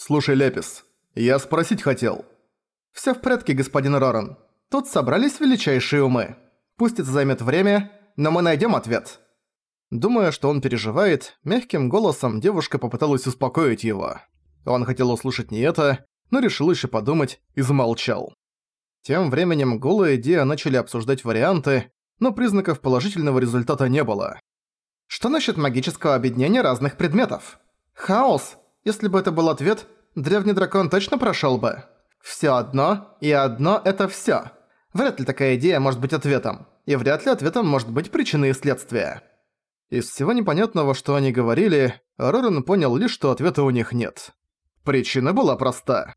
«Слушай, Лепис, я спросить хотел». «Всё в порядке, господин Роран. Тут собрались величайшие умы. Пусть это займет время, но мы найдем ответ». Думая, что он переживает, мягким голосом девушка попыталась успокоить его. Он хотел услышать не это, но решил еще подумать и замолчал. Тем временем Гула и Диа начали обсуждать варианты, но признаков положительного результата не было. Что насчет магического объединения разных предметов? Хаос! Если бы это был ответ, древний дракон точно прошел бы. Все одно, и одно – это все. Вряд ли такая идея может быть ответом. И вряд ли ответом может быть причина и следствие. Из всего непонятного, что они говорили, Рорен понял лишь, что ответа у них нет. Причина была проста.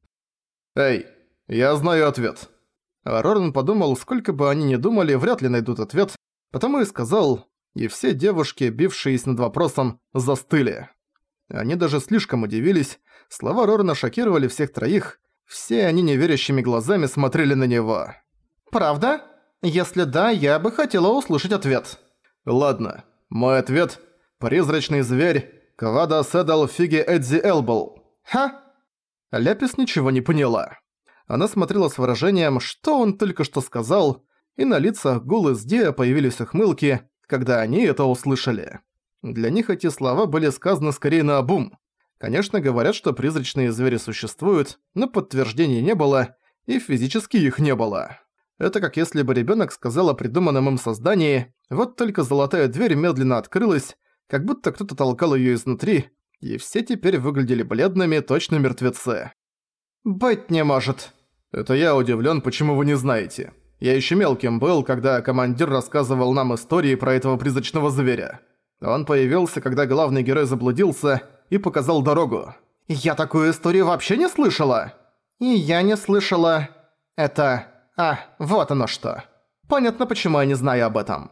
«Эй, я знаю ответ». Рорен подумал, сколько бы они ни думали, вряд ли найдут ответ, потому и сказал, и все девушки, бившиеся над вопросом, застыли. Они даже слишком удивились, слова Рорена шокировали всех троих, все они неверящими глазами смотрели на него. «Правда? Если да, я бы хотела услышать ответ». «Ладно, мой ответ – призрачный зверь Квада Седал Фиги Эдзи Элбл». «Ха?» Ляпис ничего не поняла. Она смотрела с выражением, что он только что сказал, и на лицах Гул и Сдея появились ухмылки, когда они это услышали. Для них эти слова были сказаны скорее наобум. Конечно, говорят, что призрачные звери существуют, но подтверждений не было, и физически их не было. Это как если бы ребенок сказал о придуманном им создании, вот только золотая дверь медленно открылась, как будто кто-то толкал ее изнутри, и все теперь выглядели бледными, точно мертвецы. «Быть не может». «Это я удивлен, почему вы не знаете. Я еще мелким был, когда командир рассказывал нам истории про этого призрачного зверя. Он появился, когда главный герой заблудился, и показал дорогу. «Я такую историю вообще не слышала!» «И я не слышала... это... А, вот оно что. Понятно, почему я не знаю об этом».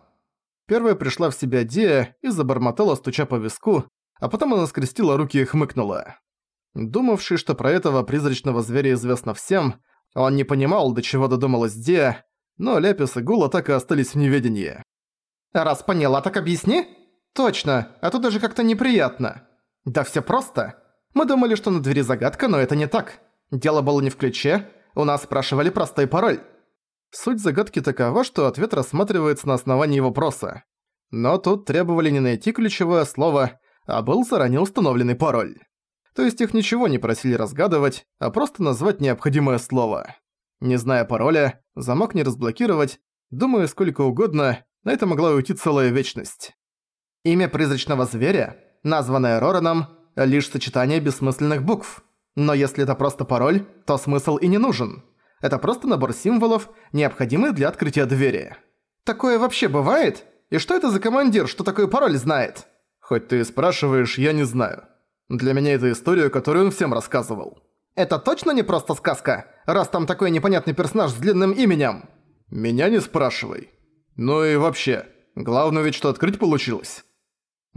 Первая пришла в себя Дия и забормотала, стуча по виску, а потом она скрестила руки и хмыкнула. Думавший, что про этого призрачного зверя известно всем, он не понимал, до чего додумалась Дия, но Ляпис и Гула так и остались в неведении. «Раз поняла, так объясни?» «Точно, а то даже как-то неприятно». Да все просто. Мы думали, что на двери загадка, но это не так. Дело было не в ключе, у нас спрашивали простой пароль. Суть загадки такова, что ответ рассматривается на основании вопроса. Но тут требовали не найти ключевое слово, а был заранее установленный пароль. То есть их ничего не просили разгадывать, а просто назвать необходимое слово. Не зная пароля, замок не разблокировать, думаю, сколько угодно, на это могла уйти целая вечность. Имя призрачного зверя названное Рораном, лишь сочетание бессмысленных букв. Но если это просто пароль, то смысл и не нужен. Это просто набор символов, необходимый для открытия двери. Такое вообще бывает? И что это за командир, что такой пароль знает? Хоть ты и спрашиваешь, я не знаю. Для меня это история, которую он всем рассказывал. Это точно не просто сказка, раз там такой непонятный персонаж с длинным именем? Меня не спрашивай. Ну и вообще, главное ведь, что открыть получилось.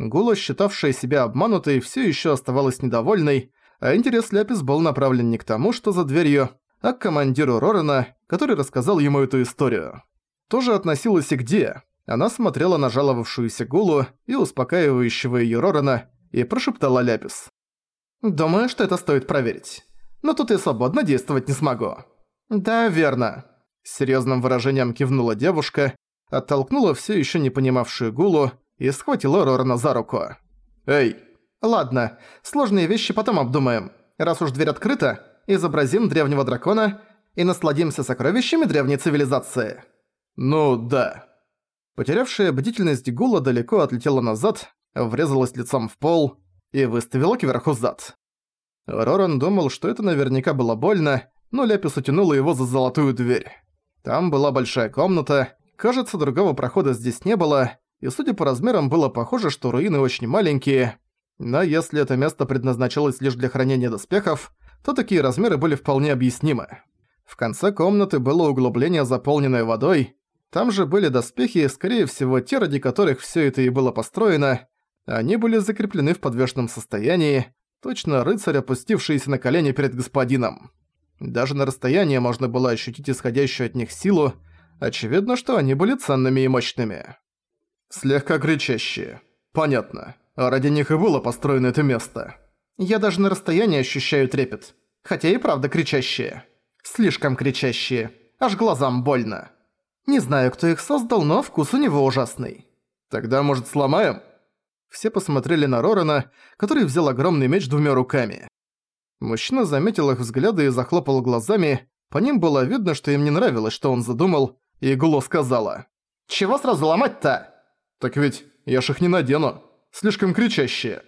Гула, считавшая себя обманутой, все еще оставалась недовольной, а интерес Ляпис был направлен не к тому, что за дверью, а к командиру Рорена, который рассказал ему эту историю. Тоже относилась и Ди. Она смотрела на жаловавшуюся Гулу и успокаивающего ее Рорена и прошептала Ляпис. «Думаю, что это стоит проверить. Но тут я свободно действовать не смогу». «Да, верно». С серьёзным выражением кивнула девушка, оттолкнула все еще не понимавшую Гулу и схватила Рорана за руку. «Эй!» «Ладно, сложные вещи потом обдумаем. Раз уж дверь открыта, изобразим древнего дракона и насладимся сокровищами древней цивилизации». «Ну да». Потерявшая бдительность Гула далеко отлетела назад, врезалась лицом в пол и выставила кверху зад. Роран думал, что это наверняка было больно, но Ляпис утянула его за золотую дверь. Там была большая комната, кажется, другого прохода здесь не было, и судя по размерам было похоже, что руины очень маленькие, но если это место предназначалось лишь для хранения доспехов, то такие размеры были вполне объяснимы. В конце комнаты было углубление, заполненное водой, там же были доспехи, скорее всего, те, ради которых все это и было построено, они были закреплены в подвешенном состоянии, точно рыцарь, опустившийся на колени перед господином. Даже на расстоянии можно было ощутить исходящую от них силу, очевидно, что они были ценными и мощными. Слегка кричащие. Понятно. Ради них и было построено это место. Я даже на расстоянии ощущаю трепет. Хотя и правда кричащие. Слишком кричащие. Аж глазам больно. Не знаю, кто их создал, но вкус у него ужасный. Тогда, может, сломаем? Все посмотрели на Рорана, который взял огромный меч двумя руками. Мужчина заметил их взгляды и захлопал глазами. По ним было видно, что им не нравилось, что он задумал, и Гуло сказала. «Чего сразу ломать-то?» «Так ведь я ж их не надену. Слишком кричащие».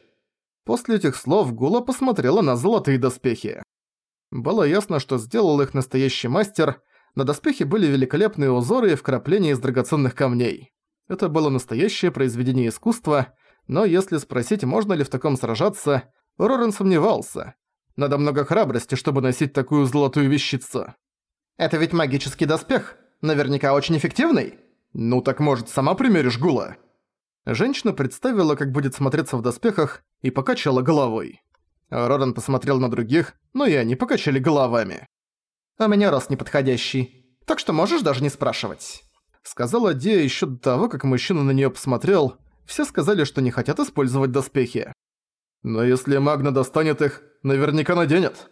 После этих слов Гула посмотрела на золотые доспехи. Было ясно, что сделал их настоящий мастер, на доспехе были великолепные узоры и вкрапления из драгоценных камней. Это было настоящее произведение искусства, но если спросить, можно ли в таком сражаться, Рорен сомневался. Надо много храбрости, чтобы носить такую золотую вещицу. «Это ведь магический доспех. Наверняка очень эффективный». «Ну так может, сама примеришь Гула?» Женщина представила, как будет смотреться в доспехах, и покачала головой. Роран посмотрел на других, но и они покачали головами. «У меня рост неподходящий, так что можешь даже не спрашивать», сказала Дия еще до того, как мужчина на нее посмотрел. Все сказали, что не хотят использовать доспехи. Но если Магна достанет их, наверняка наденет.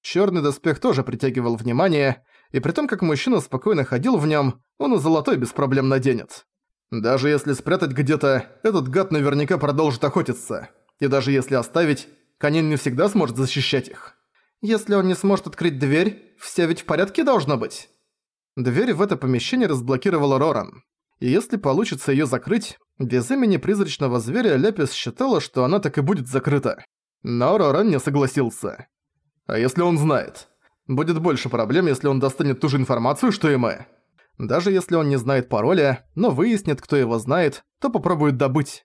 Черный доспех тоже притягивал внимание, и при том, как мужчина спокойно ходил в нем, он и золотой без проблем наденет. Даже если спрятать где-то, этот гад наверняка продолжит охотиться. И даже если оставить, Канин не всегда сможет защищать их. Если он не сможет открыть дверь, все ведь в порядке должно быть. Дверь в это помещение разблокировала Роран. И если получится её закрыть, без имени призрачного зверя Ляпис считала, что она так и будет закрыта. Но Роран не согласился. А если он знает? Будет больше проблем, если он достанет ту же информацию, что и мы. Даже если он не знает пароля, но выяснит, кто его знает, то попробует добыть.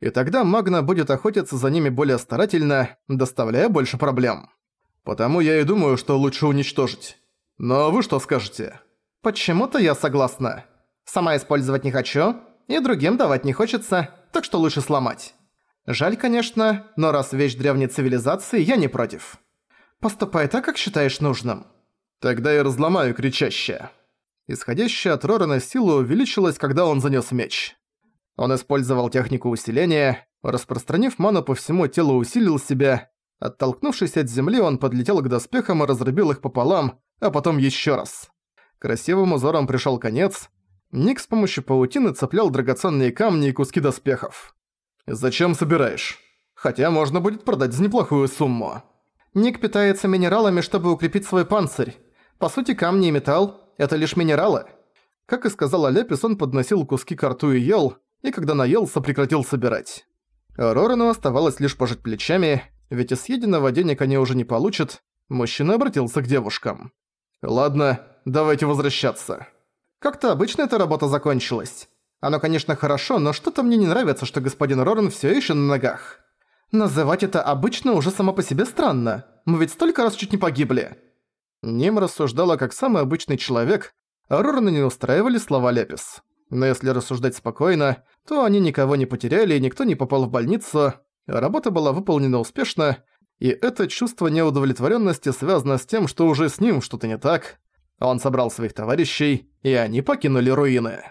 И тогда Магна будет охотиться за ними более старательно, доставляя больше проблем. Потому я и думаю, что лучше уничтожить. Но вы что скажете? Почему-то я согласна. Сама использовать не хочу, и другим давать не хочется, так что лучше сломать. Жаль, конечно, но раз вещь древней цивилизации, я не против. Поступай так, как считаешь нужным. Тогда я разломаю кричащее. Исходящая от Рорана сила увеличилась, когда он занёс меч. Он использовал технику усиления, распространив ману по всему телу усилил себя. Оттолкнувшись от земли, он подлетел к доспехам и разрубил их пополам, а потом ещё раз. Красивым узором пришёл конец. Ник с помощью паутины цеплял драгоценные камни и куски доспехов. «Зачем собираешь? Хотя можно будет продать за неплохую сумму». Ник питается минералами, чтобы укрепить свой панцирь. По сути, камни и металл это лишь минералы. Как и сказала Лепис, он подносил куски к рту и ел, и когда наелся, прекратил собирать. Рорану оставалось лишь пожать плечами, ведь из съеденного денег они уже не получат. Мужчина обратился к девушкам. «Ладно, давайте возвращаться». «Как-то обычно эта работа закончилась. Оно, конечно, хорошо, но что-то мне не нравится, что господин Роран всё ещё на ногах. Называть это обычно уже само по себе странно. Мы ведь столько раз чуть не погибли». Ним рассуждала как самый обычный человек, а Рорана не устраивали слова Лепис. Но если рассуждать спокойно, то они никого не потеряли и никто не попал в больницу, работа была выполнена успешно, и это чувство неудовлетворенности связано с тем, что уже с ним что-то не так. Он собрал своих товарищей, и они покинули руины.